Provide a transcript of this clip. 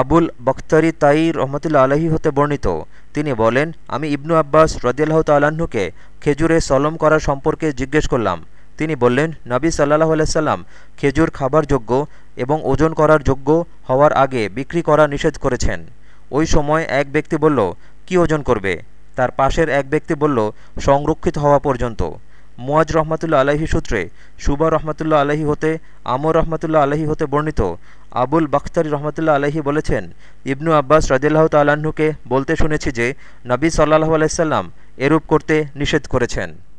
আবুল বখতারি তাই রহমতুল্লা আলহী হতে বর্ণিত। তিনি বলেন, আমি ইবনু আব্বাস রদিয়াল্লাহ তাল্লাহ্নকে খেজুরে সলম করার সম্পর্কে জিজ্ঞেস করলাম। তিনি বললেন, নবী সাল্লাহ আলাইসাল্লাম খেজুর খাবার যোগ্য এবং ওজন করার যোগ্য হওয়ার আগে বিক্রি করা নিষেধ করেছেন। ওই সময় এক ব্যক্তি বলল, কি ওজন করবে? তার পাশের এক ব্যক্তি বলল, সংরক্ষিত হওয়া পর্যন্ত। মুয়াজ রহমতুল্লা আলহী সূত্রে, সুবা রহমতুল্লা আলহী হতে, আমর রহমতুল্লা আলহী হতে বর্ণিত। আবুল বাখতারি রহমতুল্লা আলহী বলেছেন, ইবনু আব্বাস রাজিল্লাহ তাল্লাহ্নকে বলতে শুনেছি যে, নবী সাল্লাহ আলাইসাল্লাম এরূপ করতে নিষেধ করেছেন।